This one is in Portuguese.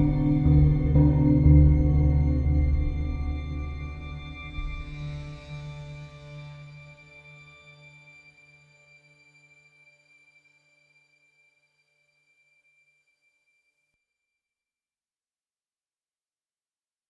Música